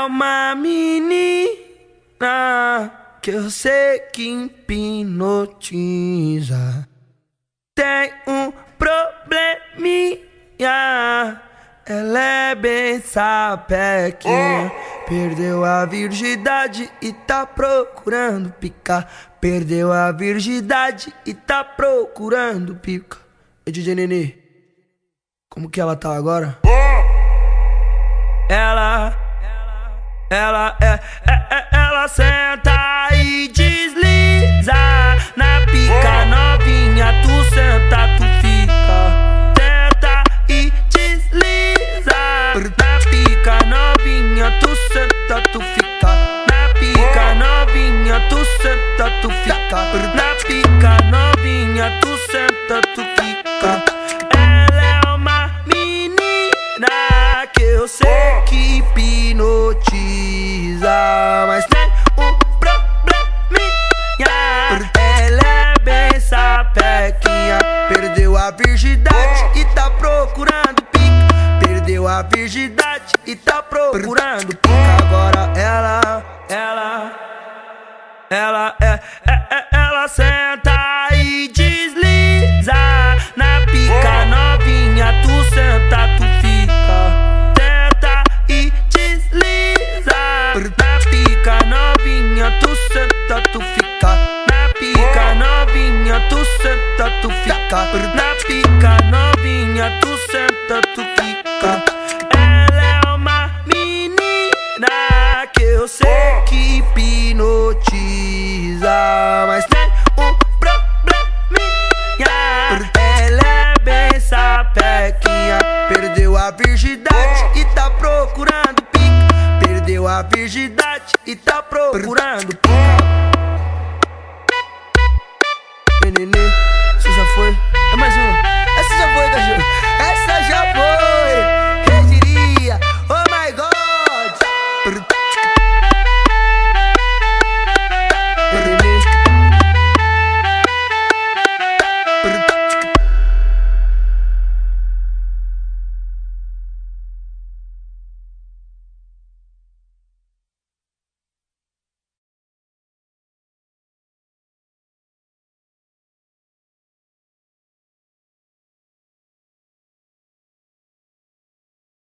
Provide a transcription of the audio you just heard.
é uma menina que eu sei que hipnotiza. Tem um probleminha. Ela é bem sapequinha. Perdeu a virgindade e tá procurando picar. Perdeu a virgindade e tá procurando pica. E DJ Nenê, como que ela tá agora? Ela, ela é, é, é ela senta e desliza na pica novinha. Tu senta, tu fica. Senta e desliza na pica novinha. Tu senta, tu fica. Na pica novinha, tu senta, tu fica. Na pica novinha, tu senta, tu fica. Procurando pica. Perdeu a virgindade e tá procurando pica. Agora ela, ela, ela é, é, é ela senta e desliza na pica novinha. Tu senta, tu fica. Senta e desliza na pica novinha. Tu senta, tu fica. Na pica novinha, tu senta, tu fica. Na pica novinha, novinha, tu senta, tu fica. Ela é uma menina que eu sei que hipnotiza, mas tem um probleminha. Ela é bem sapequinha, perdeu a virgindade e tá procurando pica. Perdeu a virgindade e tá procurando pica. Nenê, você já foi? É mais um foi da Essa já foi.